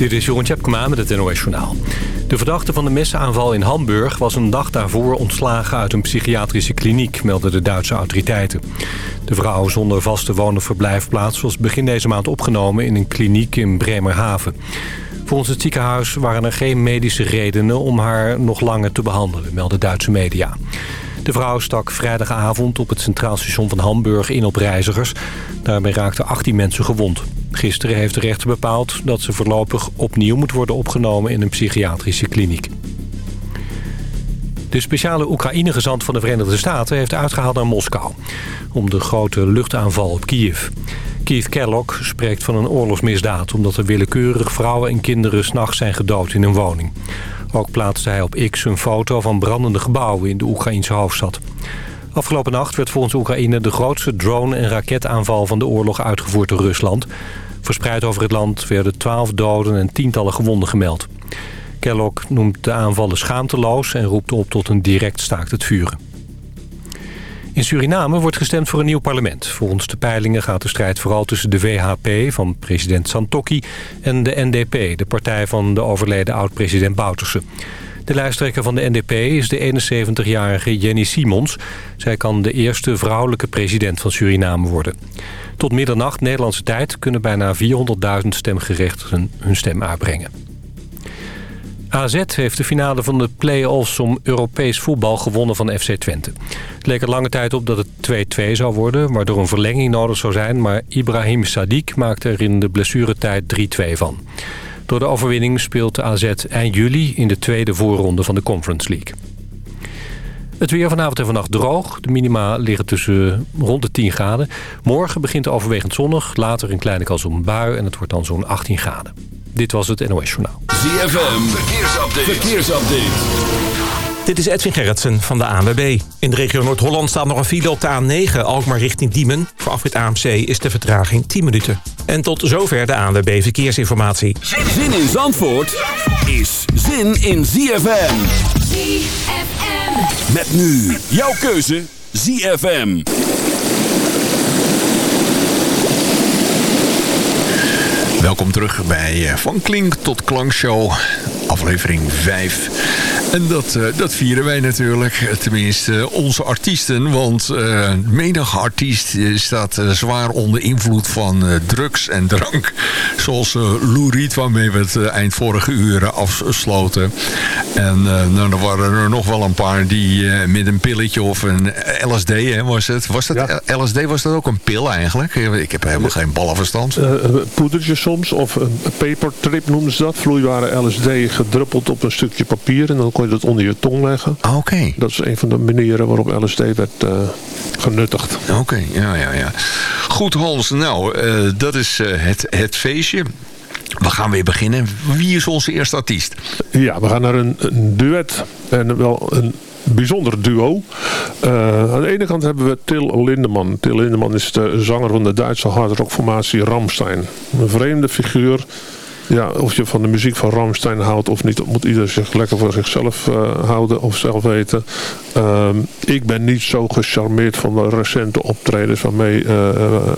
Dit is Jeroen Tjepkema met het NOS Journaal. De verdachte van de messenaanval in Hamburg was een dag daarvoor ontslagen uit een psychiatrische kliniek, melden de Duitse autoriteiten. De vrouw zonder vaste woon- of verblijfplaats was begin deze maand opgenomen in een kliniek in Bremerhaven. Volgens het ziekenhuis waren er geen medische redenen om haar nog langer te behandelen, melden Duitse media. De vrouw stak vrijdagavond op het Centraal Station van Hamburg in op reizigers. Daarbij raakten 18 mensen gewond. Gisteren heeft de rechter bepaald dat ze voorlopig opnieuw moet worden opgenomen in een psychiatrische kliniek. De speciale Oekraïne-gezant van de Verenigde Staten heeft uitgehaald naar Moskou... om de grote luchtaanval op Kiev. Keith Kellogg spreekt van een oorlogsmisdaad... omdat er willekeurig vrouwen en kinderen s'nachts zijn gedood in een woning. Ook plaatste hij op X een foto van brandende gebouwen in de Oekraïnse hoofdstad. Afgelopen nacht werd volgens Oekraïne de grootste drone- en raketaanval van de oorlog uitgevoerd door Rusland. Verspreid over het land werden twaalf doden en tientallen gewonden gemeld. Kellogg noemt de aanvallen schaamteloos en roept op tot een direct staakt het vuren. In Suriname wordt gestemd voor een nieuw parlement. Volgens de peilingen gaat de strijd vooral tussen de VHP van president Santokki... en de NDP, de partij van de overleden oud-president Bouterse. De lijsttrekker van de NDP is de 71-jarige Jenny Simons. Zij kan de eerste vrouwelijke president van Suriname worden. Tot middernacht Nederlandse tijd kunnen bijna 400.000 stemgerechtigden hun stem uitbrengen. AZ heeft de finale van de play-offs om Europees voetbal gewonnen van FC Twente. Het leek er lange tijd op dat het 2-2 zou worden, waardoor een verlenging nodig zou zijn... maar Ibrahim Sadiq maakte er in de blessuretijd 3-2 van. Door de overwinning speelt de AZ eind juli in de tweede voorronde van de Conference League. Het weer vanavond en vannacht droog. De minima liggen tussen rond de 10 graden. Morgen begint overwegend zonnig, later een kleine kans op een bui... en het wordt dan zo'n 18 graden. Dit was het NOS Journaal. ZFM, verkeersupdate. verkeersupdate. Dit is Edwin Gerritsen van de ANWB. In de regio Noord-Holland staat nog een file op de A9, Alkmaar richting Diemen. Voor afrit AMC is de vertraging 10 minuten. En tot zover de ANWB Verkeersinformatie. Zin in Zandvoort is zin in ZFM. ZFM. Met nu jouw keuze ZFM. Welkom terug bij eh, Van Klink tot Klankshow, aflevering 5. En dat, uh, dat vieren wij natuurlijk, tenminste onze artiesten. Want uh, menige artiest staat zwaar onder invloed van drugs en drank. Zoals Lou Reed, waarmee we het eind vorige uur afsloten. En nou, er waren er nog wel een paar die met een pilletje of een LSD, hè, was het? Was dat ja. LSD was dat ook een pil eigenlijk? Ik heb helemaal geen ballenverstand. poedertje soms, of een papertrip noemen ze dat. Vloeibare LSD gedruppeld op een stukje papier en dan kon je dat onder je tong leggen. Oké. Okay. Dat is een van de manieren waarop LSD werd uh, genuttigd. Oké, okay. ja, ja, ja. Goed Hans, nou, uh, dat is uh, het, het feestje. We gaan weer beginnen. Wie is onze eerste artiest? Ja, we gaan naar een, een duet. En wel een bijzonder duo. Uh, aan de ene kant hebben we Till Lindemann. Till Lindemann is de zanger van de Duitse hardrockformatie Ramstein. Een vreemde figuur. Ja, of je van de muziek van Ramstein houdt of niet, moet ieder zich lekker voor zichzelf uh, houden of zelf weten. Uh, ik ben niet zo gecharmeerd van de recente optredens waarmee uh,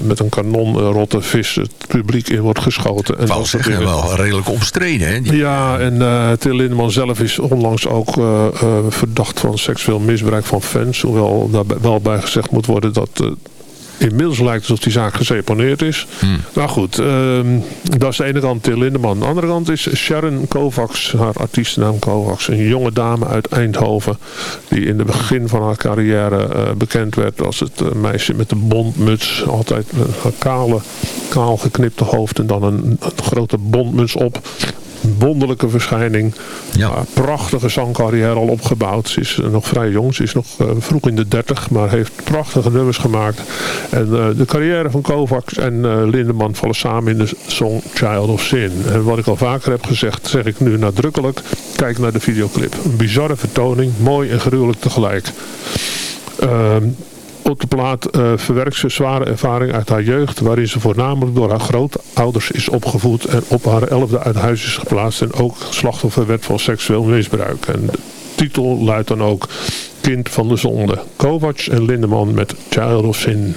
met een kanon rotte vis het publiek in wordt geschoten. En Wou zeggen, wel redelijk omstreden hè? Die... Ja, en uh, Till Lindemann zelf is onlangs ook verdacht van seksueel misbruik van fans. Hoewel daar wel bij gezegd moet worden dat inmiddels lijkt het alsof die zaak geseponeerd is. Hmm. Nou goed, um, dat is de ene kant Till Lindeman. De andere kant is Sharon Kovacs, haar artiestennaam Kovacs. Een jonge dame uit Eindhoven. Die in het begin van haar carrière uh, bekend werd als het uh, meisje met de bondmuts. Altijd een kale, kaal geknipte hoofd en dan een, een grote bondmuts op wonderlijke verschijning. Ja. Uh, prachtige zangcarrière al opgebouwd. Ze is nog vrij jong. Ze is nog uh, vroeg in de dertig. Maar heeft prachtige nummers gemaakt. En uh, de carrière van Kovacs en Lindeman vallen samen in de song Child of Sin. En wat ik al vaker heb gezegd, zeg ik nu nadrukkelijk. Kijk naar de videoclip. Een bizarre vertoning. Mooi en gruwelijk tegelijk. Op de plaat uh, verwerkt ze zware ervaring uit haar jeugd, waarin ze voornamelijk door haar grootouders is opgevoed en op haar elfde uit huis is geplaatst en ook slachtoffer werd van seksueel misbruik. En de titel luidt dan ook Kind van de Zonde. Kovacs en Lindeman met Child of Sin.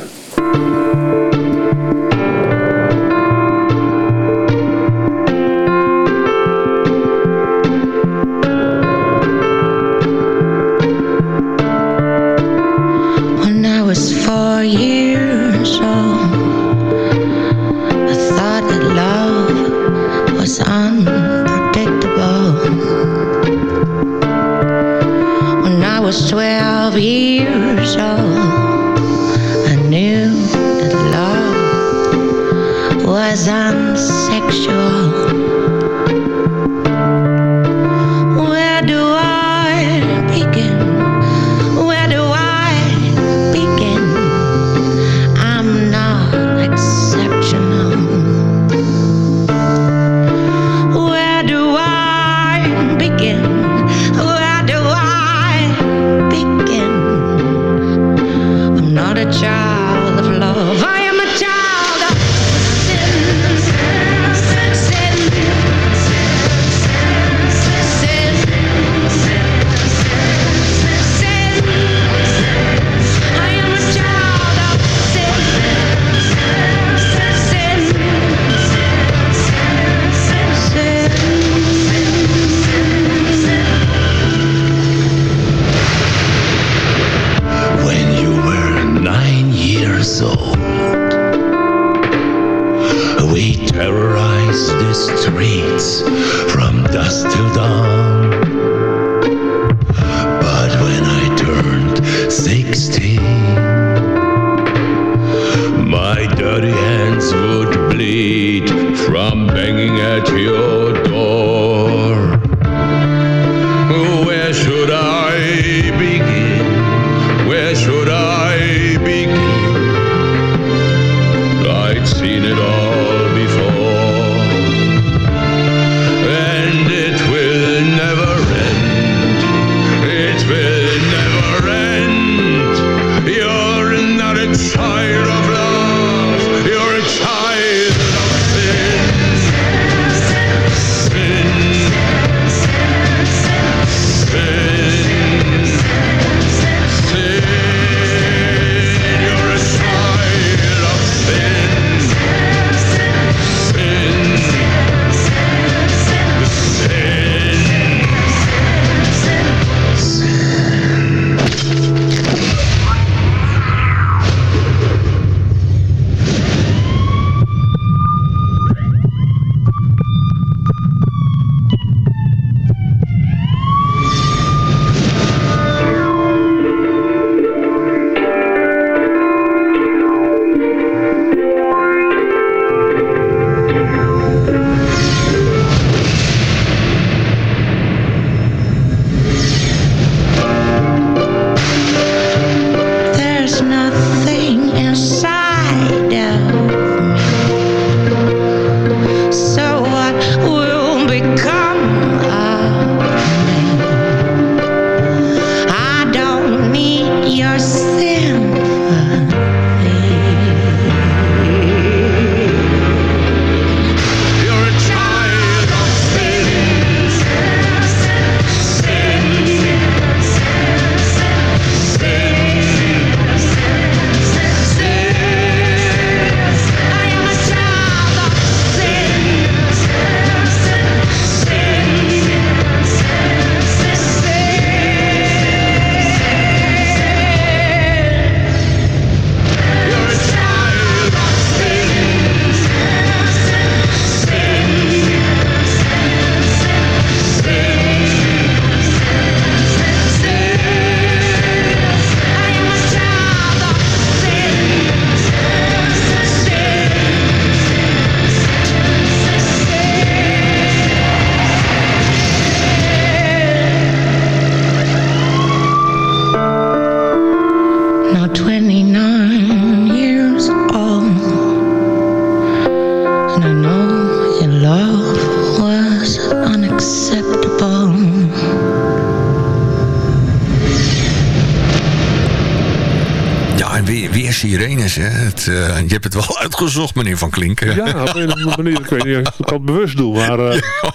Eh, je hebt het wel uitgezocht, meneer Van Klinken. Ja, op een manier. Ik weet niet of ik het bewust doe. Maar uh, ja.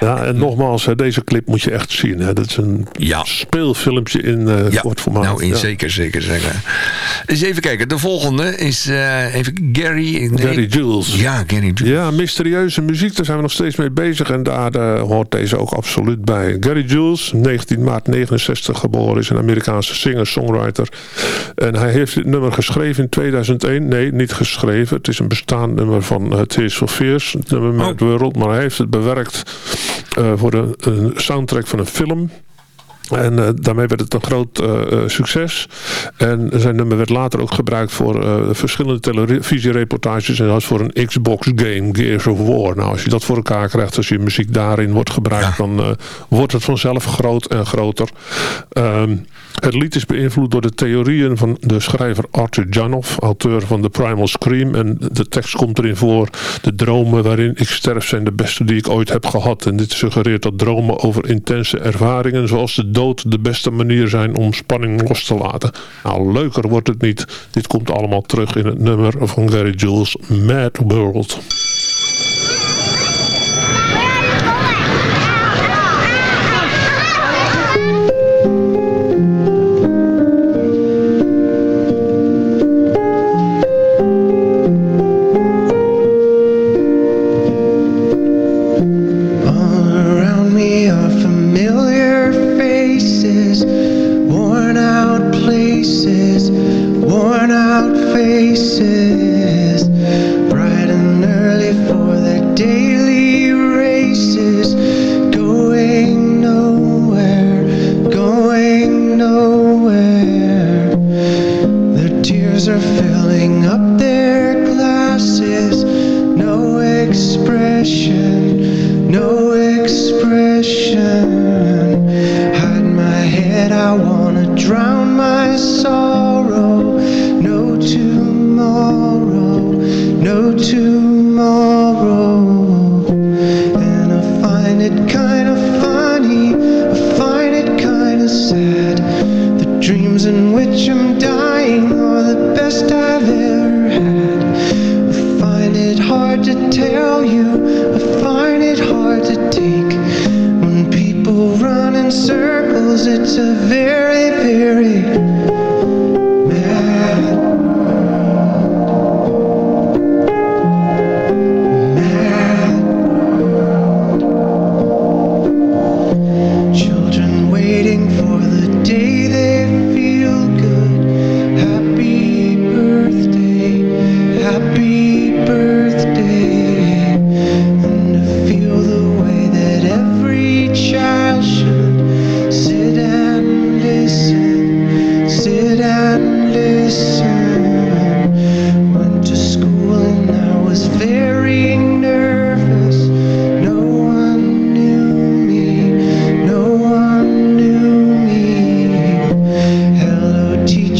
En nogmaals, deze clip moet je echt zien. Hè. Dat is een ja. speelfilmpje in uh, ja. kort formaat. Nou, in, zeker, zeker, zeker. Dus even kijken. De volgende is even Gary. Gary Jules. Ja, Gary Jules. Ja, mysterieuze muziek. Daar zijn we nog steeds mee bezig. En daar hoort deze ook absoluut bij. Gary Jules, 19 maart 69 geboren, is een Amerikaanse singer-songwriter. En hij heeft dit nummer geschreven in 2001. Nee, niet geschreven. Het is een bestaand nummer van uh, Tears for Fears. Het nummer met oh. World. Maar hij heeft het bewerkt voor de een soundtrack van een film. En uh, daarmee werd het een groot uh, succes. En zijn nummer werd later ook gebruikt voor uh, verschillende televisiereportages. En dat was voor een Xbox game, Gears of War. Nou, als je dat voor elkaar krijgt, als je muziek daarin wordt gebruikt... Ja. dan wordt het vanzelf groot en groter. Um, het lied is beïnvloed door de theorieën van de schrijver Arthur Janoff, auteur van The Primal Scream. En de tekst komt erin voor, de dromen waarin ik sterf zijn de beste die ik ooit heb gehad. En dit suggereert dat dromen over intense ervaringen zoals de de beste manier zijn om spanning los te laten. Nou, leuker wordt het niet. Dit komt allemaal terug in het nummer van Gary Jules, Mad World.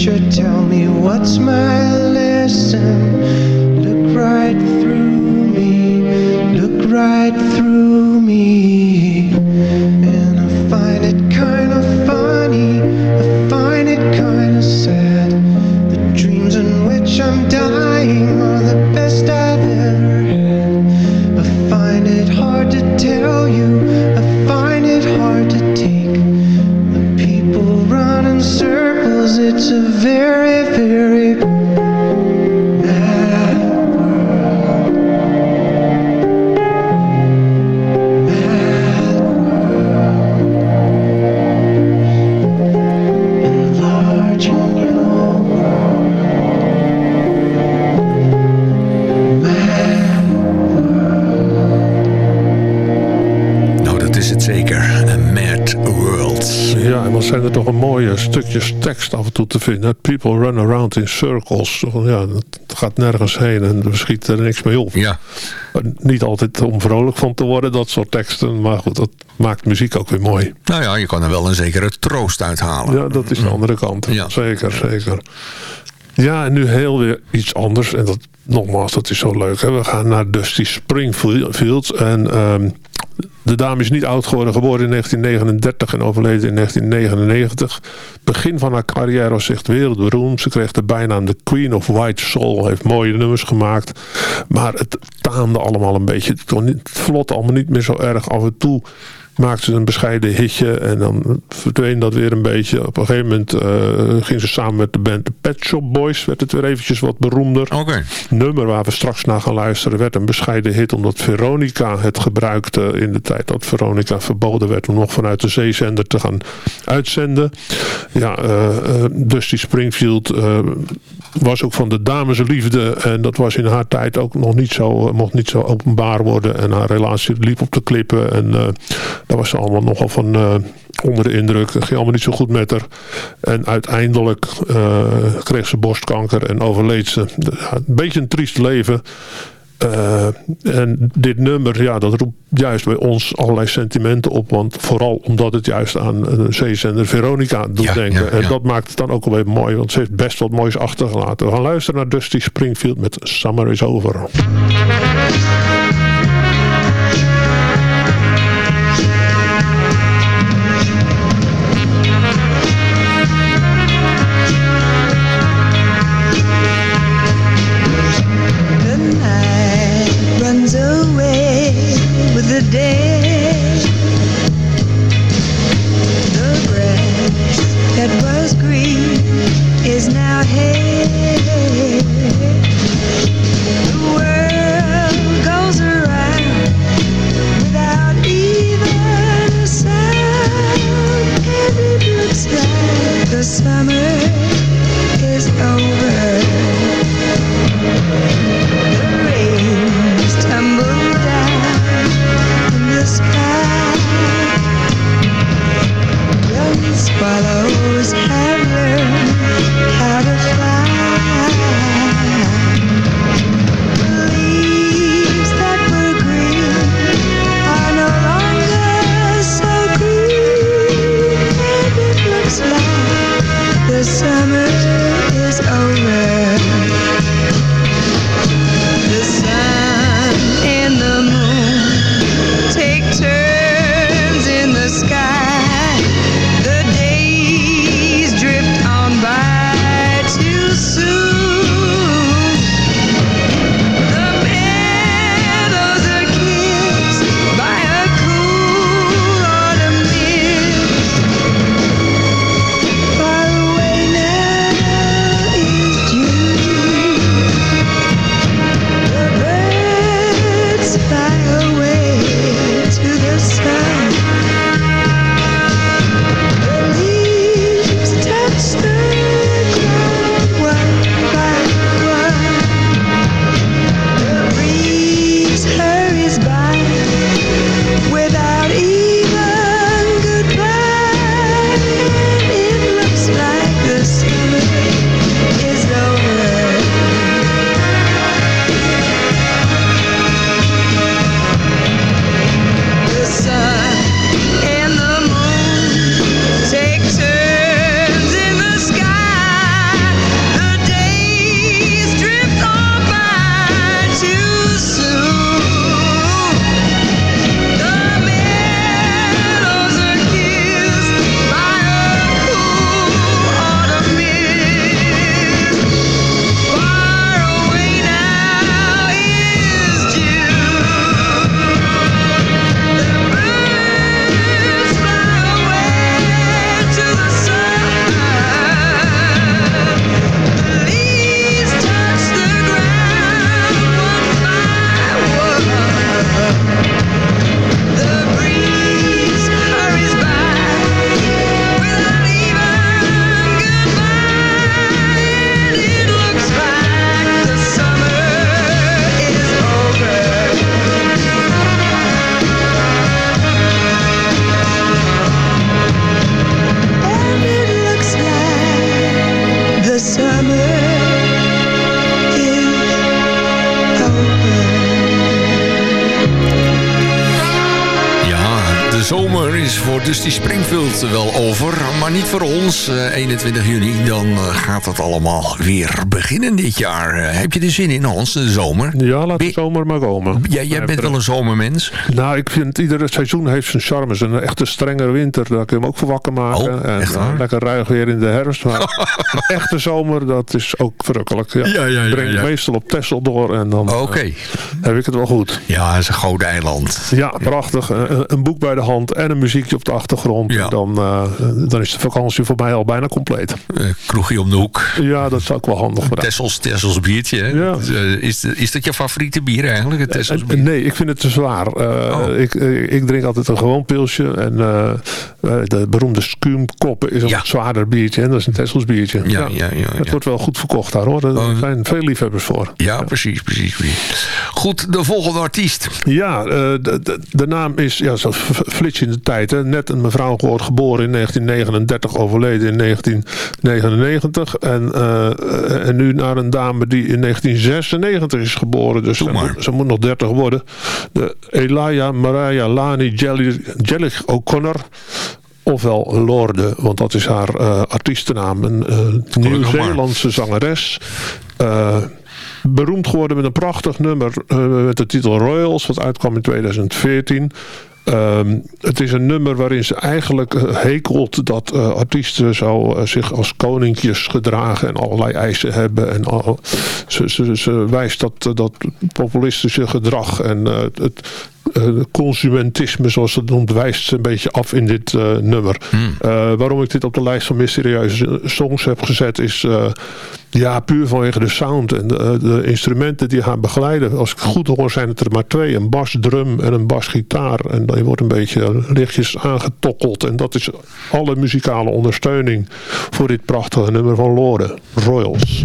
teacher, tell me what's my lesson? Vinden. People run around in circles. Ja, het gaat nergens heen en er schiet er niks mee op. Ja. Niet altijd om vrolijk van te worden, dat soort teksten. Maar goed, dat maakt muziek ook weer mooi. Nou ja, je kan er wel een zekere troost uithalen. Ja, dat is de andere kant. Ja. Zeker, zeker. Ja, en nu heel weer iets anders. En dat, nogmaals, dat is zo leuk. Hè? We gaan naar Dusty Springfield. En um, de dame is niet oud geworden, geboren in 1939 en overleden in 1999. Begin van haar carrière was echt wereldberoemd. Ze kreeg de bijnaam de Queen of White Soul. Heeft mooie nummers gemaakt. Maar het taande allemaal een beetje. Het vlot allemaal niet meer zo erg. Af en toe maakte ze een bescheiden hitje en dan verdween dat weer een beetje. Op een gegeven moment uh, ging ze samen met de band de Pet Shop Boys. Werd het weer eventjes wat beroemder. Okay. Nummer waar we straks naar gaan luisteren werd een bescheiden hit omdat Veronica het gebruikte in de tijd dat Veronica verboden werd om nog vanuit de zeezender te gaan uitzenden. Ja, uh, uh, Dusty Springfield was ook van de damesliefde en dat was in haar tijd ook nog niet zo, mocht niet zo openbaar worden en haar relatie liep op de klippen en Daar was ze allemaal nogal van onder de indruk. Het ging allemaal niet zo goed met haar. En uiteindelijk kreeg ze borstkanker en overleed ze. een beetje een triest leven. Uh, en dit nummer, ja, dat roept juist bij ons allerlei sentimenten op. Want vooral omdat het juist aan een zeezender Veronica doet denken. En dat maakt het dan ook alweer mooi. Want ze heeft best wat moois achtergelaten. We gaan luisteren naar Dusty Springfield met Summer is Over. Dus Springfield wel over. Maar niet voor ons. 21 eh, juni, dan eh, gaat het allemaal weer beginnen dit jaar. Eh, heb je er zin in, Hans, de zomer? Ja, laat de zomer maar komen. Ja, jij bent wel een zomermens. Nou, ik vind iedere seizoen heeft zijn charmes. Een echte strenge winter, daar kun je hem ook voor wakker maken. Oh, en, lekker ruig weer in de herfst. Maar een echte zomer, dat is ook verrukkelijk. Ja, ja, ja, ja Breng meestal op Texel door en dan okay. heb ik het wel goed. Ja, het is een goud eiland. Ja, prachtig. Een, een boek bij de hand en een muziekje op de achtergrond. Ja. Dan, uh, dan is de vakantie voor mij al bijna compleet. Uh, kroegje om de hoek. Ja, dat zou ik wel handig. Tessels, Tessels biertje. Hè? Ja. Uh, is, is dat je favoriete bier eigenlijk? Het Tessels bier? Nee, ik vind het te zwaar. Oh. ik, ik drink altijd een gewoon pilsje. En de beroemde Skumkoppen is een ja. zwaarder biertje. En dat is een Tessels biertje. Ja, ja. Ja, het wordt wel goed verkocht daar hoor. Er oh. zijn veel liefhebbers voor. Ja, precies, precies. Goed, de volgende artiest. Ja, de, de, de, naam is ja, zo flits in de tijd. Hè. Net een mevrouw gehoord, geboren in 1939, overleden in 1999. En, en nu naar een dame die in 1996 is geboren. Dus ze moet, ze moet, nog 30 worden. De Elia Mariah Lani Jellich O'Connor. Ofwel Lorde, want dat is haar uh, artiestennaam. Een uh, Nieuw-Zeelandse zangeres. Uh, beroemd geworden met een prachtig nummer met de titel Royals, wat uitkwam in 2014. Um, het is een nummer waarin ze eigenlijk hekelt dat uh, artiesten zou uh, zich als koninkjes gedragen en allerlei eisen hebben. En ze, ze, ze wijst dat, dat populistische gedrag en het consumentisme, zoals het noemt, wijst een beetje af in dit uh, nummer. Hmm. Uh, waarom ik dit op de lijst van mysterieuze songs heb gezet, is ja, puur vanwege de sound en de, de, instrumenten die haar begeleiden. Als ik goed hoor, zijn het er maar twee: een basdrum en een basgitaar. En dan wordt een beetje lichtjes aangetokkeld. En dat is alle muzikale ondersteuning voor dit prachtige nummer van Lorde, Royals.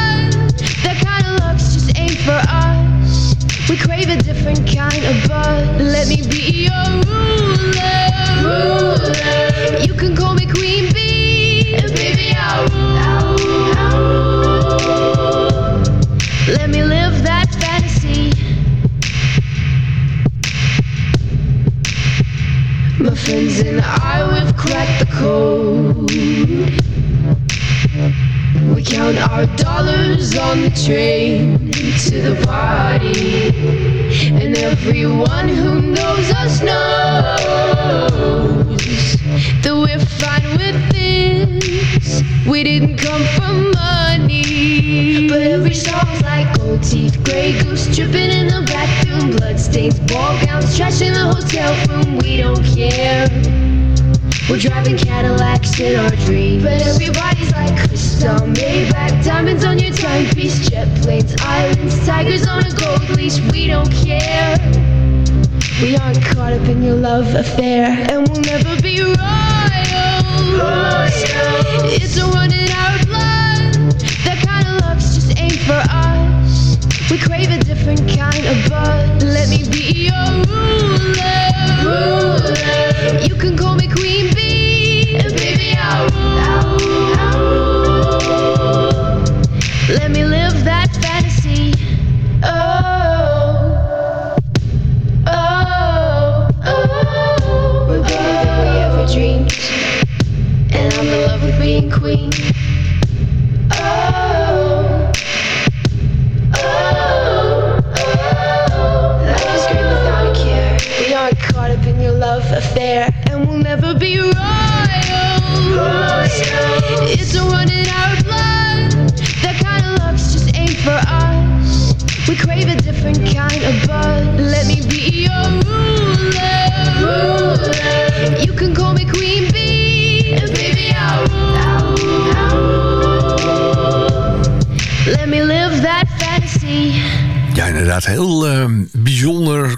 For us. We crave a different kind of buzz. Caught up in your love affair, and we'll never be royal. It's a run in our blood. That kind of luck's just ain't for us. We crave a different kind of buzz. Let me be your ruler. ruler. You can call me Queen inderdaad. Heel uh, bijzonder uh,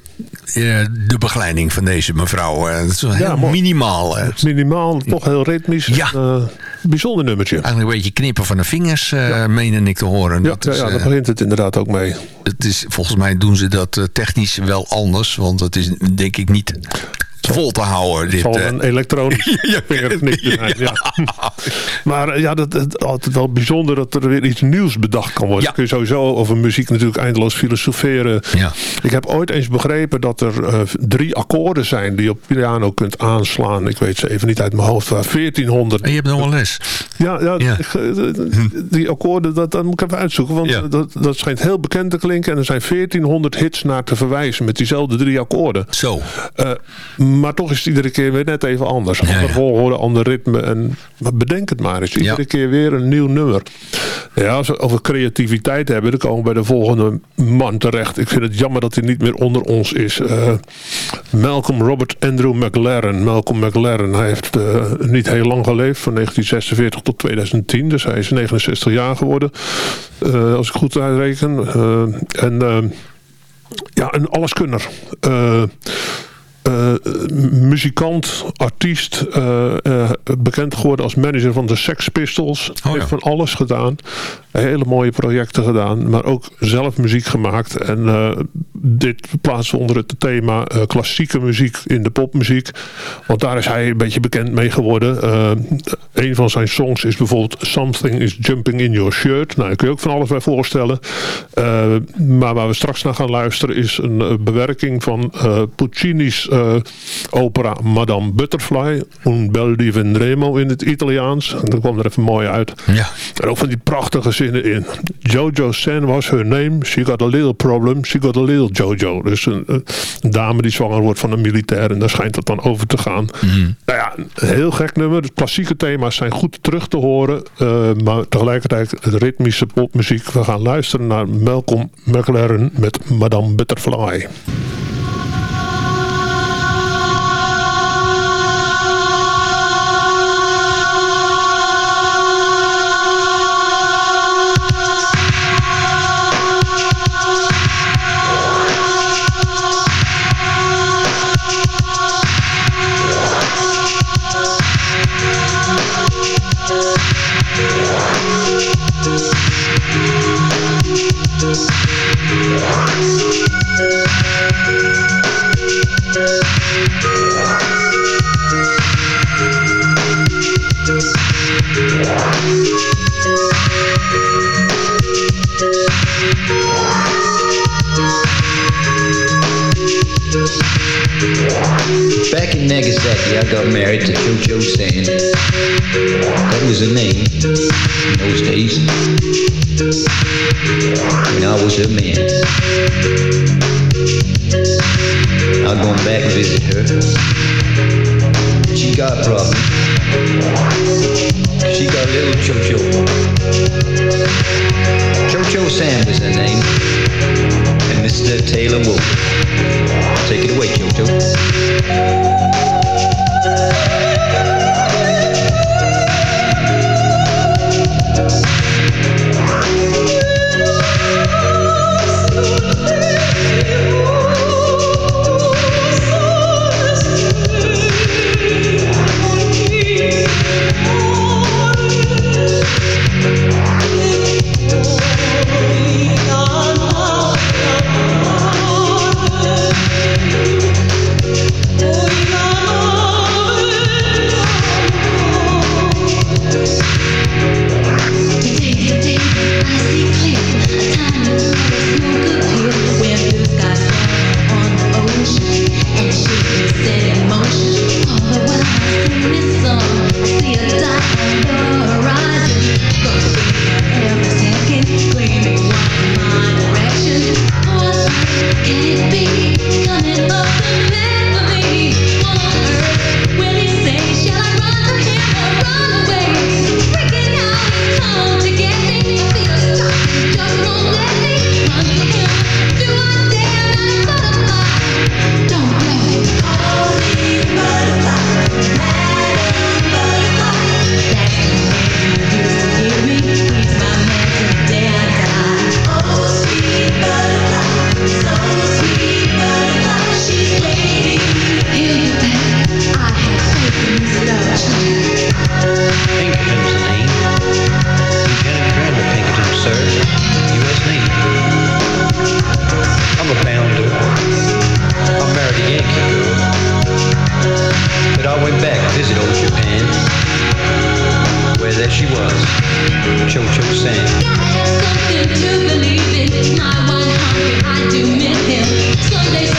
de begeleiding van deze mevrouw. Uh, het is heel Ja, minimaal. hè. Minimaal, toch heel ritmisch. Ja. En, eh, bijzonder nummertje. Eigenlijk een beetje knippen van de vingers, meen ik te horen. Ja, Dat is, ja, eh, daar begint het inderdaad ook mee. het is, volgens mij doen ze dat eh, technisch wel anders. Want het is denk ik niet vol te houden. Dit, zal eh. een elektronisch Ja, zijn. Ja. maar eh, ja, dat is altijd wel bijzonder dat er weer iets nieuws bedacht kan worden. Ja. Kun je sowieso over muziek natuurlijk eindeloos filosoferen. Ja. Ik heb ooit eens begrepen dat er eh, drie akkoorden zijn die je op piano kunt aanslaan. Ik weet ze even niet uit mijn hoofd. waar 1400. En je hebt nog wel les. Ja, die akkoorden, dat, dat moet ik even uitzoeken. Want dat, dat schijnt heel bekend te klinken. En er zijn 1400 hits naar te verwijzen met diezelfde drie akkoorden. Zo. Eh, maar toch is het iedere keer weer net even anders. Ja, Ander ja. volgorde, ander ritme. En, maar bedenk het maar eens. Iedere Ja. keer weer een nieuw nummer. Ja, als we over creativiteit hebben, dan komen we bij de volgende man terecht. Ik vind het jammer dat hij niet meer onder ons is. Eh, Malcolm Robert Andrew McLaren. Malcolm McLaren, hij heeft eh, niet heel lang geleefd. Van 1946 tot 2010. Dus hij is 69 jaar geworden. eh, als ik goed uitreken. En... ja, een alleskunner. Eh muzikant, artiest, eh, eh, bekend geworden als manager van de Sex Pistols. ja. Heeft van alles gedaan. Hele mooie projecten gedaan, maar ook zelf muziek gemaakt. En eh, dit plaatsen onder het thema eh, klassieke muziek in de popmuziek. Want daar is hij een beetje bekend mee geworden. Eh, een van zijn songs is bijvoorbeeld Something is Jumping in Your Shirt. Nou, daar kun je ook van alles bij voorstellen. Maar waar we straks naar gaan luisteren is een bewerking van Puccini's opera Madame Butterfly. Un bel di Vendremo in het Italiaans. En dat kwam er even mooi uit. Ja. En ook van die prachtige zinnen in. Jojo Sen was her name. She got a little problem. She got a little Jojo. Dus een, een dame die zwanger wordt van een militair. En daar schijnt het dan over te gaan. Nou ja, een heel gek nummer. De klassieke thema's zijn goed terug te horen. eh, maar tegelijkertijd ritmische popmuziek. We gaan luisteren naar Malcolm McLaren met Madame Butterfly. In Nagasaki, I got married to Cho-Cho. That was her name in those days. And I was her man. I'm going back and visit her. She got problems. She got a little. Cho-Cho visit old Japan, where there she was, Cho Cho San. Something to believe in. I do miss him.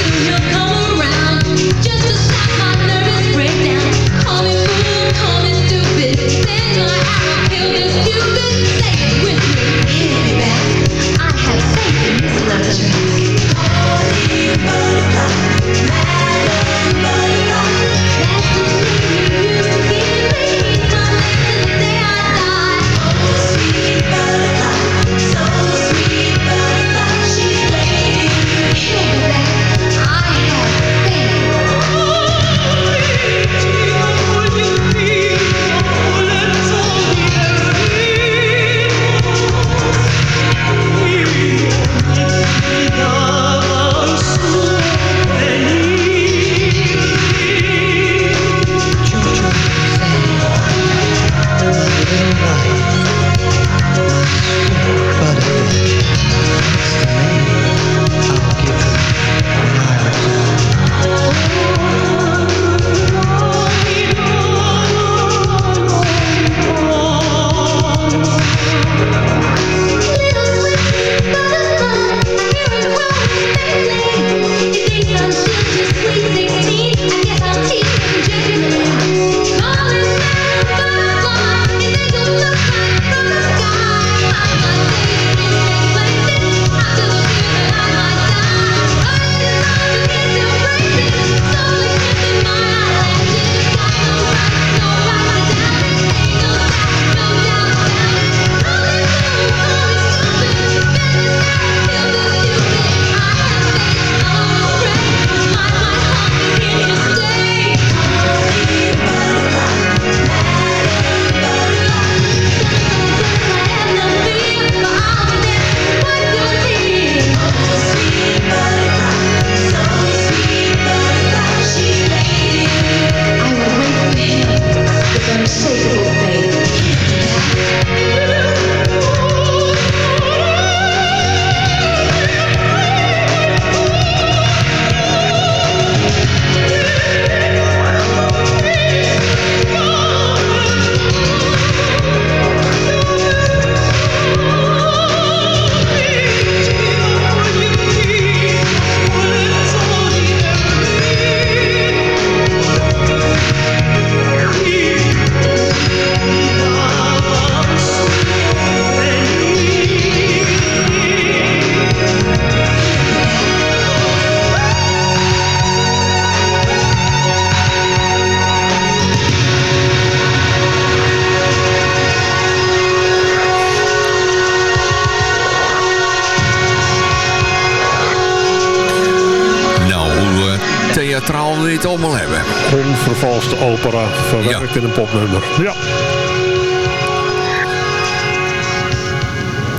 Verwerkt in een popnummer. Ja,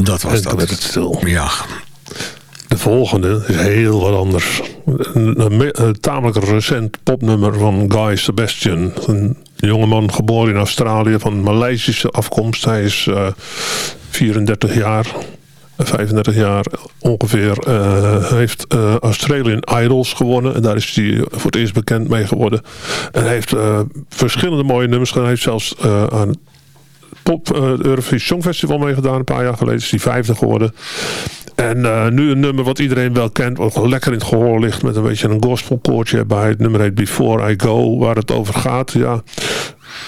Dat was en dat. werd het stil. Ja, De volgende is heel wat anders. Een, een me- een tamelijk recent popnummer van Guy Sebastian. Een jongeman geboren in Australië van Maleisische afkomst. Hij is eh, 34 jaar, 35 jaar ongeveer. eh, heeft eh, Australian Idols gewonnen. En daar is hij voor het eerst bekend mee geworden. En heeft eh, verschillende mooie nummers gedaan. Hij heeft zelfs aan Pop eh, Eurovisie Songfestival meegedaan. Een paar jaar geleden is hij vijfde geworden. En eh, nu een nummer wat iedereen wel kent. Wat lekker in het gehoor ligt. Met een beetje een gospelkoortje erbij. Het nummer heet Before I Go. Waar het over gaat. Ja,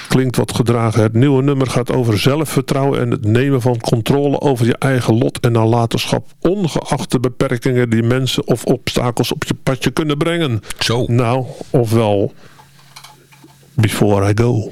klinkt wat gedragen. Het nieuwe nummer gaat over zelfvertrouwen. En het nemen van controle over je eigen lot en nalatenschap. Ongeacht de beperkingen die mensen of obstakels op je padje kunnen brengen. zo. Nou, ofwel Before I Go.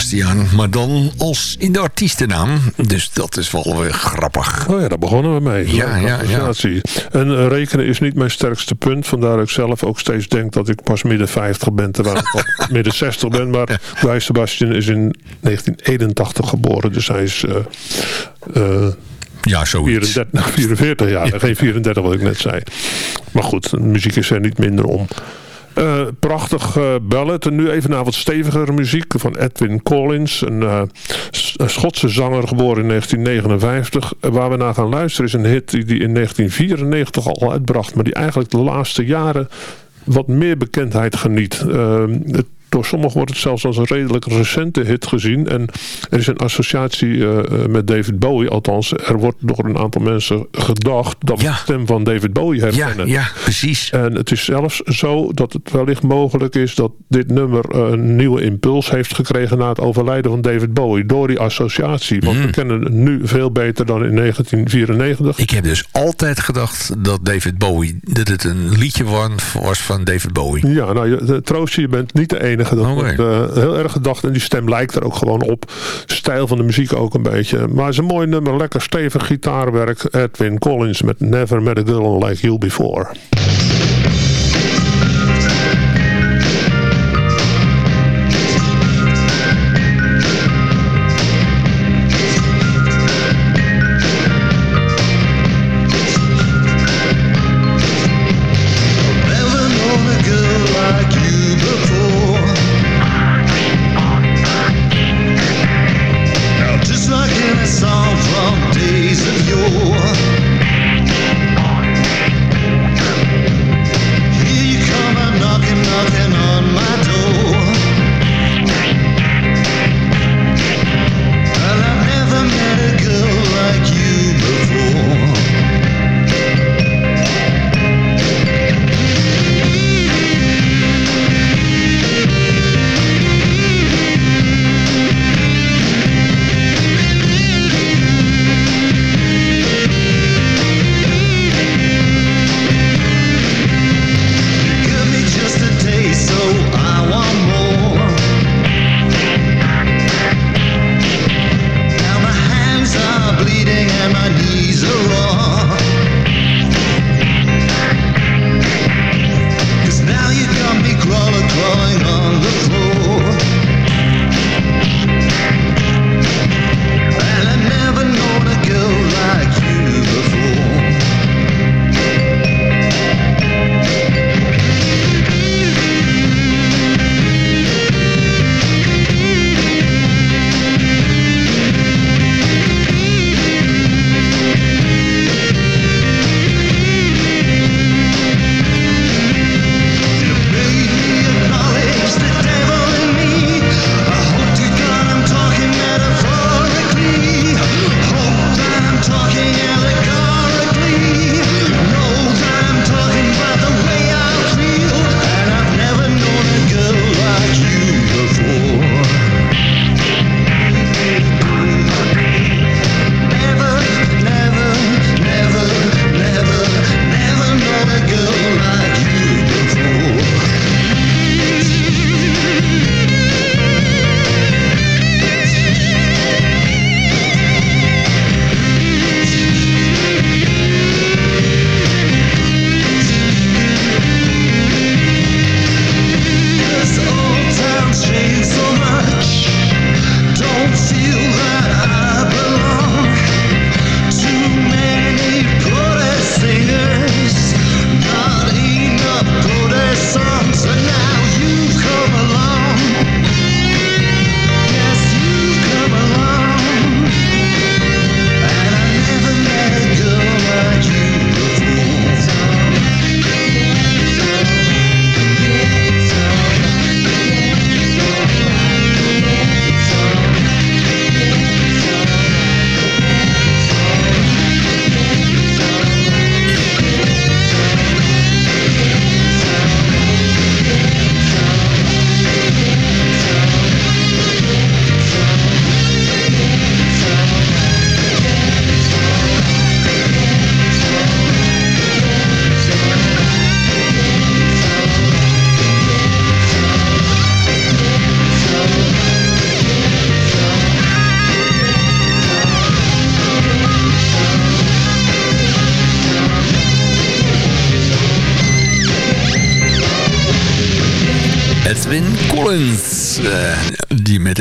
Sebastiaan, maar dan als in de artiestennaam. Dus dat is wel weer grappig. Oh ja, daar begonnen we mee. Ja, ja, ja. En eh, rekenen is niet mijn sterkste punt. Vandaar dat ik zelf ook steeds denk dat ik pas midden 50 ben. Terwijl ik al midden 60 ben. Maar Guy Sebastian is in 1981 geboren. Dus hij is eh, eh, Ja, zoiets. 34, 44 jaar. Geen 34 wat ik net zei. Maar goed, muziek is er niet minder om. Eh, prachtig eh ballad. En nu even naar wat stevigere muziek van Edwin Collins. Een, eh, Schotse zanger geboren in 1959. Eh, waar we naar gaan luisteren is een hit die die in 1994 al uitbracht. Maar die eigenlijk de laatste jaren wat meer bekendheid geniet. Door sommigen wordt het zelfs als een redelijk recente hit gezien. En er is een associatie eh, eh, met David Bowie. Althans, er wordt door een aantal mensen gedacht dat we Ja. de stem van David Bowie Ja, herkennen. ja, precies. En het is zelfs zo dat het wellicht mogelijk is dat dit nummer eh, een nieuwe impuls heeft gekregen na het overlijden van David Bowie. Door die associatie. Want we kennen het nu veel beter dan in 1994. Ik heb dus altijd gedacht dat David Bowie... dat het een liedje wa- was van David Bowie. Ja, nou, je- troost je, je bent niet de enige. Dat Oké. wordt eh, heel erg gedacht. En die stem lijkt er ook gewoon op. Stijl van de muziek ook een beetje. Maar het is een mooi nummer. Lekker stevig gitaarwerk. Edwin Collins met Never Met a Girl Like You Before.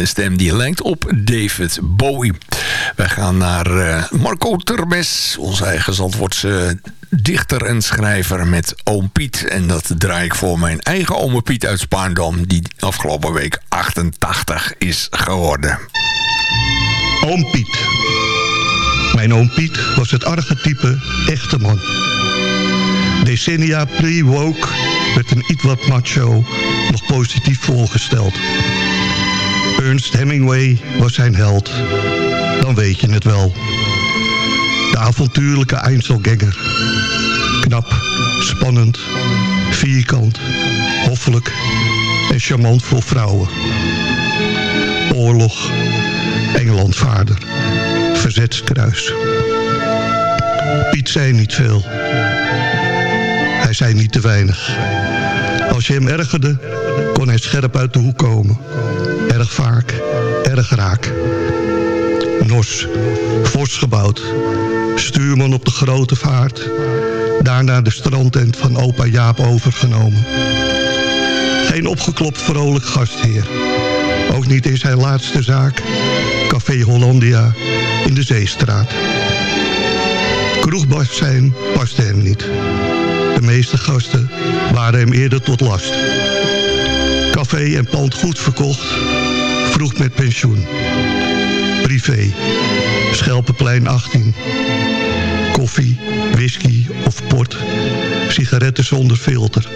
Stem die lijkt op David Bowie. Wij gaan naar eh, Marco Termes, onze eigen Zandvoortse dichter en schrijver met Oom Piet. En dat draai ik voor mijn eigen ome Piet uit Spaandam... die afgelopen week 88 is geworden. Oom Piet. Mijn oom Piet was het archetype echte man. Decennia pre-woke werd een iets wat macho nog positief voorgesteld. Ernst Hemingway was zijn held. Dan weet je het wel. De avontuurlijke Einzelganger. Knap, spannend, vierkant, hoffelijk en charmant voor vrouwen. Oorlog, Engelandvaarder, verzetskruis. Piet zei niet veel. Hij zei niet te weinig. Als je hem ergerde, kon hij scherp uit de hoek komen. Erg vaak, erg raak. Nos, fors gebouwd. Stuurman op de grote vaart. Daarna de strandtent van opa Jaap overgenomen. Geen opgeklopt vrolijk gastheer. Ook niet in zijn laatste zaak, Café Hollandia in de Zeestraat. Kroegbast zijn paste hem niet. De meeste gasten waren hem eerder tot last. Café en pand goed verkocht, vroeg met pensioen. Privé, Schelpenplein 18. Koffie, whisky of port, sigaretten zonder filter.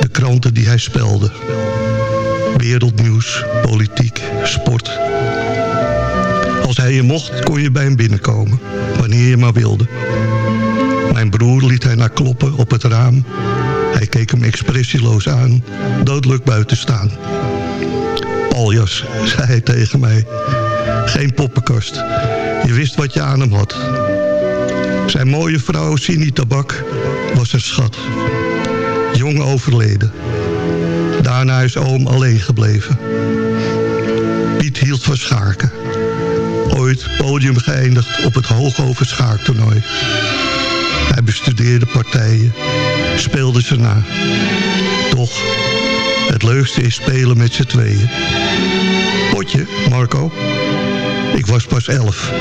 De kranten die hij spelde. Wereldnieuws, politiek, sport. Als hij je mocht, kon je bij hem binnenkomen. Wanneer je maar wilde. Mijn broer liet hij naar kloppen op het raam. Hij keek hem expressieloos aan, doodelijk buiten staan. Paljas, zei hij tegen mij. Geen poppenkast. Je wist wat je aan hem had. Zijn mooie vrouw, Sini Tabak, was een schat. Jong overleden. Daarna is oom alleen gebleven. Piet hield van schaken. Ooit podium geëindigd op het Hoogover schaaktoernooi. Hij bestudeerde partijen, speelde ze na. Toch, het leukste is spelen met z'n tweeën. Potje, Marco. Ik was pas elf.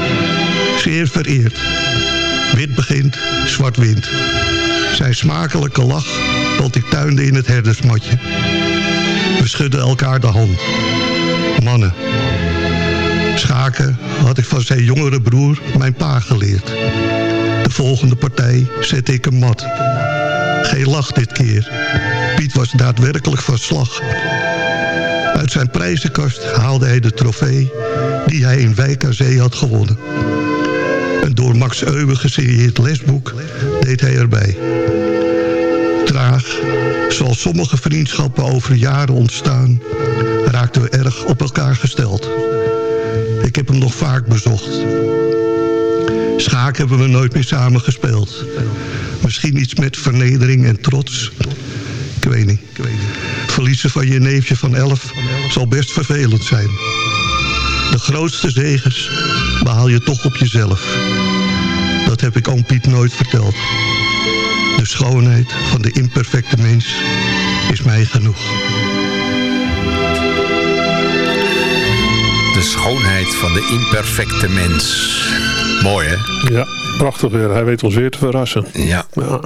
Zeer vereerd. Wit begint, zwart wint. Zijn smakelijke lach, want ik tuinde in het herdersmatje. We schudden elkaar de hand. Mannen. Schaken had ik van zijn jongere broer, mijn pa, geleerd. De volgende partij zette ik een mat. Geen lach dit keer. Piet was daadwerkelijk van slag. Uit zijn prijzenkast haalde hij de trofee die hij in Wijk aan Zee had gewonnen. Een door Max Euwe gesigneerd lesboek deed hij erbij. Traag, zoals sommige vriendschappen over jaren ontstaan, raakten we erg op elkaar gesteld. Ik heb hem nog vaak bezocht. Schaak hebben we nooit meer samen gespeeld. Misschien iets met vernedering en trots. Ik weet niet. Verliezen van je neefje van elf zal best vervelend zijn. De grootste zegens behaal je toch op jezelf. Dat heb ik oom Piet nooit verteld. De schoonheid van de imperfecte mens is mij genoeg. De schoonheid van de imperfecte mens. Mooi, hè? Ja, prachtig weer. Hij weet ons weer te verrassen. Ja. Ja.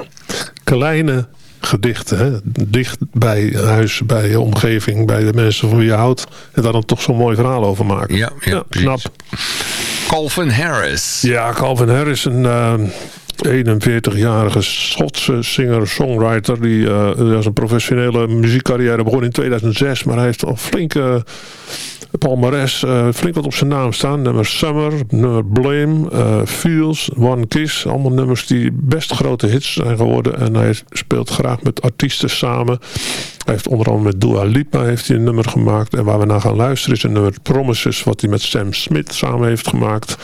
Kleine gedichten, hè? dicht bij huis, bij je omgeving, bij de mensen van wie je houdt. En daar dan toch zo'n mooi verhaal over maken. Ja, ja, knap. Calvin Harris. Ja, Calvin Harris, een eh, 41-jarige Schotse singer-songwriter. Die uh, zijn professionele muziekcarrière begon in 2006. Maar hij heeft al flinke palmares, eh, flink wat op zijn naam staan. Nummer Summer, nummer Blame, eh, Feels, One Kiss. Allemaal nummers die best grote hits zijn geworden. En hij speelt graag met artiesten samen. Hij heeft onder andere met Dua Lipa heeft hij een nummer gemaakt. En waar we naar gaan luisteren is een nummer Promises... wat hij met Sam Smith samen heeft gemaakt.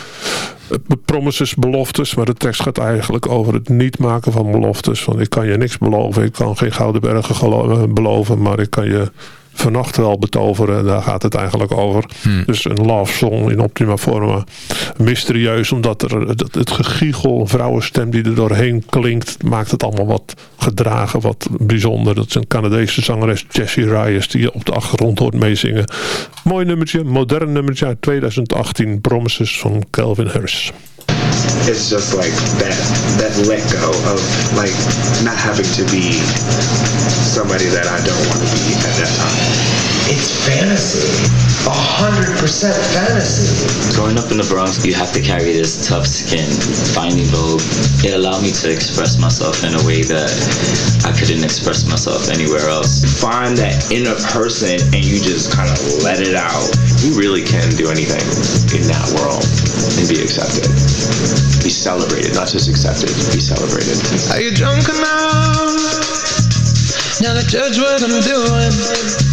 Eh, Promises, beloftes. Maar de tekst gaat eigenlijk over het niet maken van beloftes. Want ik kan je niks beloven. Ik kan geen gouden bergen beloven. Maar ik kan je vannacht wel betoveren. Daar gaat het eigenlijk over. Dus een love song in optima forma. Mysterieus, omdat er het, het gegiegel, een vrouwenstem die er doorheen klinkt, maakt het allemaal wat gedragen, wat bijzonder. Dat is een Canadese zangeres, Jessie Reyes, die je op de achtergrond hoort meezingen. Mooi nummertje, modern nummertje uit 2018, Promises van Calvin Harris. It's just like that that let go of like not having to be somebody that I don't want to be at that time. It's fantasy. A hundred percent fantasy. Growing up in the Bronx, you have to carry this tough skin. Finding Vogue, it allowed me to express myself in a way that I couldn't express myself anywhere else. Find that inner person and you just kind of let it out. You really can do anything in that world and be accepted. Be celebrated, not just accepted, be celebrated. Are you drunk enough now to judge what I'm doing?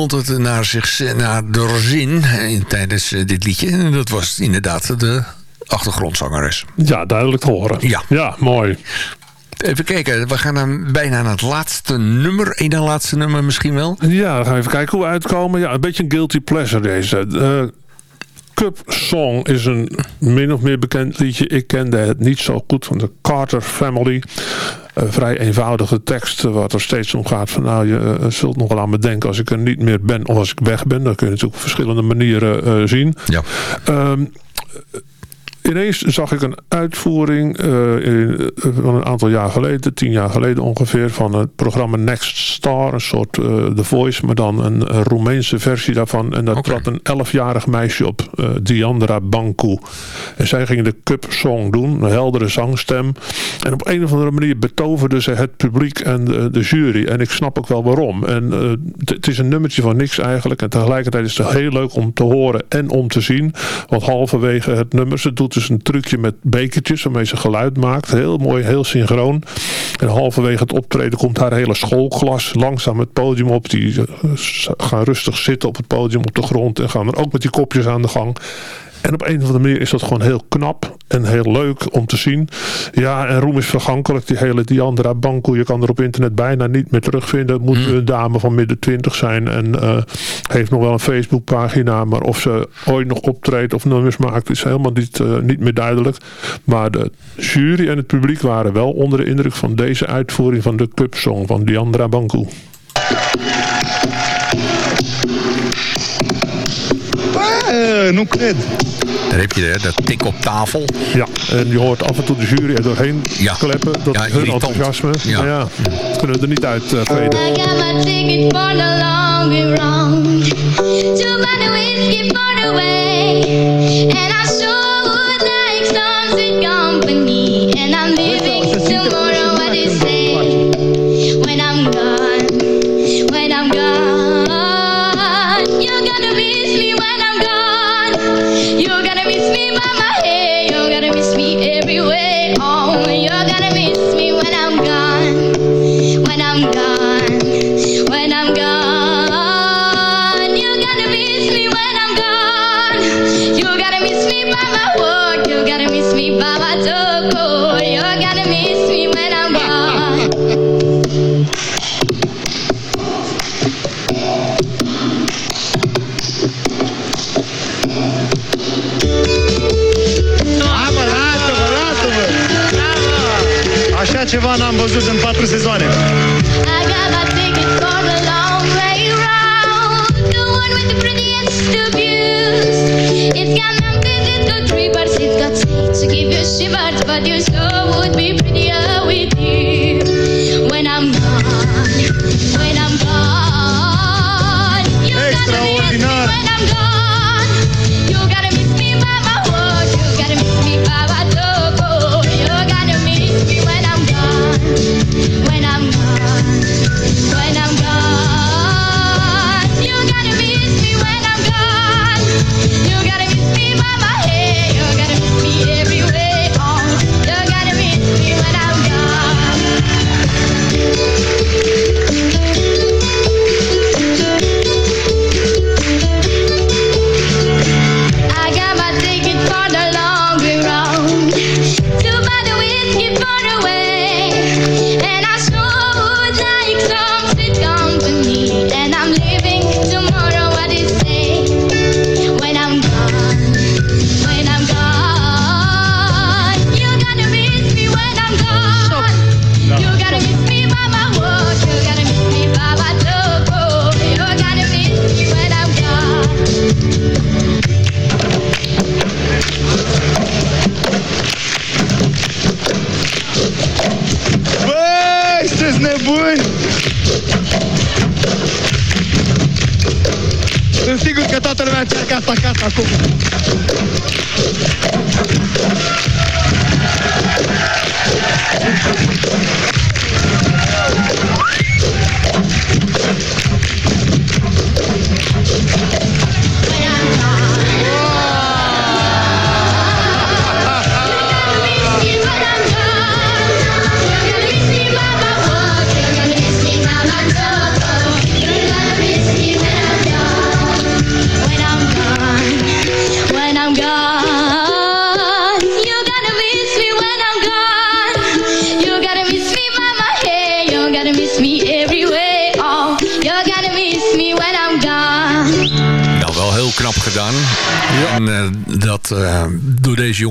iemand het naar, zich, naar de zin eh, tijdens eh, dit liedje. En dat was inderdaad de achtergrondzangeres. Ja, duidelijk te horen. Ja. Ja, mooi. Even kijken, we gaan dan bijna naar het laatste nummer. Eén na laatste nummer misschien wel. Ja, dan gaan we even kijken hoe we uitkomen. Ja, een beetje een guilty pleasure deze. Eh, Cup Song is een min of meer bekend liedje. Ik kende het niet zo goed van de Carter Family. Vrij eenvoudige tekst wat er steeds om gaat van nou je eh, zult nog wel aan me denken als ik er niet meer ben of als ik weg ben. Dat kun je natuurlijk op verschillende manieren eh, zien. Ja. Ehm, ineens zag ik een uitvoering eh, in- eh, van een aantal jaar geleden, tien jaar geleden ongeveer, van het programma Next Star. Een soort eh, The Voice, maar dan een, een Roemeense versie daarvan. En daar trad een elfjarig meisje op, eh, Diandra Banku. En zij ging de Cup Song doen, een heldere zangstem. En op een of andere manier betoverde ze het publiek en de, de jury. En ik snap ook wel waarom. En het- het is een nummertje van niks eigenlijk. En tegelijkertijd is het heel leuk om te horen en om te zien. Want halverwege het nummer, ze doet dus een trucje met bekertjes waarmee ze geluid maakt. Heel mooi, heel synchroon. En halverwege het optreden komt haar hele schoolklas langzaam het podium op. Die eh, gaan rustig zitten op het podium op de grond. En gaan er ook met die kopjes aan de gang. En op een of andere manier is dat gewoon heel knap en heel leuk om te zien. Ja, en roem is vergankelijk. Die hele Diandra Banco, je kan er op internet bijna niet meer terugvinden. Het moet een dame van midden twintig zijn. En eh, heeft nog wel een Facebookpagina. Maar of ze ooit nog optreedt of nummers maakt, is helemaal niet, eh, niet meer duidelijk. Maar de jury en het publiek waren wel onder de indruk van deze uitvoering van de clubsong van Diandra Banco. Eh, nu cred. Daar heb je hè, dat tik op tafel. Ja, en je hoort af en toe de jury er doorheen Ja. kleppen. Dat Ja, hun irritant. enthousiasme. Ja. Maar ja, dat kunnen we er niet uit veden. I got my ticket for the long way round To buy the whiskey for the way And I sure would like some sweet company And I'm leaving ceva n-am văzut în patru sezoane. adiós.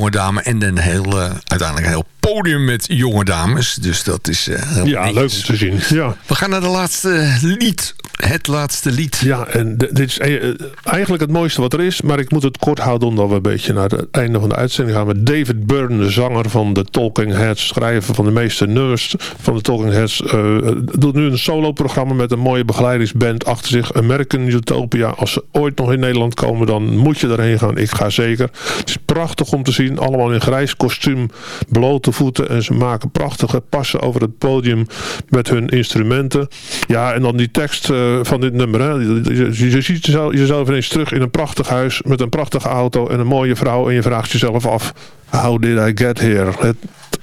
Jonge dame. En een heel, eh, uiteindelijk een heel podium met jonge dames. Dus dat is eh, heel Ja, leuk om te zien. Ja. We gaan naar de laatste lied. Het laatste lied. Ja, en dit is eh, eigenlijk het mooiste wat er is. Maar ik moet het kort houden omdat we een beetje naar het einde van de uitzending gaan. Met David Byrne, de zanger van de Talking Heads. Schrijver van de meeste nummers van de Talking Heads. eh, doet nu een solo-programma met een mooie begeleidingsband achter zich. American Utopia. Als ze ooit nog in Nederland komen, dan moet je erheen gaan. Ik ga zeker. Het is prachtig om te zien. Allemaal in grijs kostuum. Blote voeten. En ze maken prachtige passen over het podium met hun instrumenten. Ja, en dan die tekst eh, van dit nummer. Je, ziet jezelf, ineens terug in een prachtig huis met een prachtige auto en een mooie vrouw. En je vraagt jezelf af, how did I get here? Het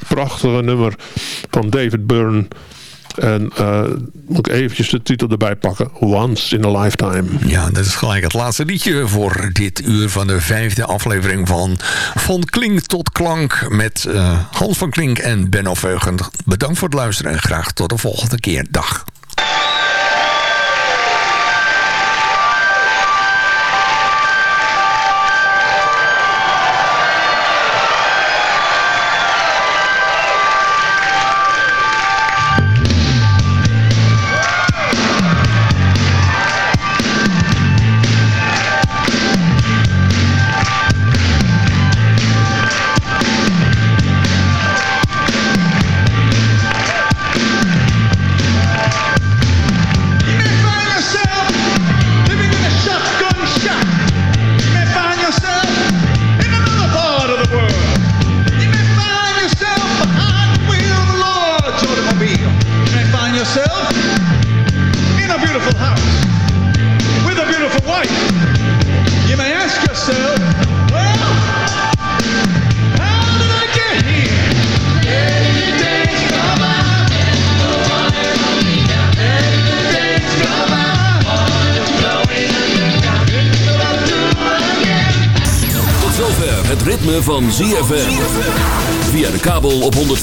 prachtige nummer van David Byrne. En eh, moet ik eventjes de titel erbij pakken. Once in a Lifetime. Ja, dat is gelijk het laatste liedje voor dit uur van de vijfde aflevering van Van Klink tot Klank met eh, Hans van Klink en Benno Veugen. Bedankt voor het luisteren en graag tot de volgende keer. Dag.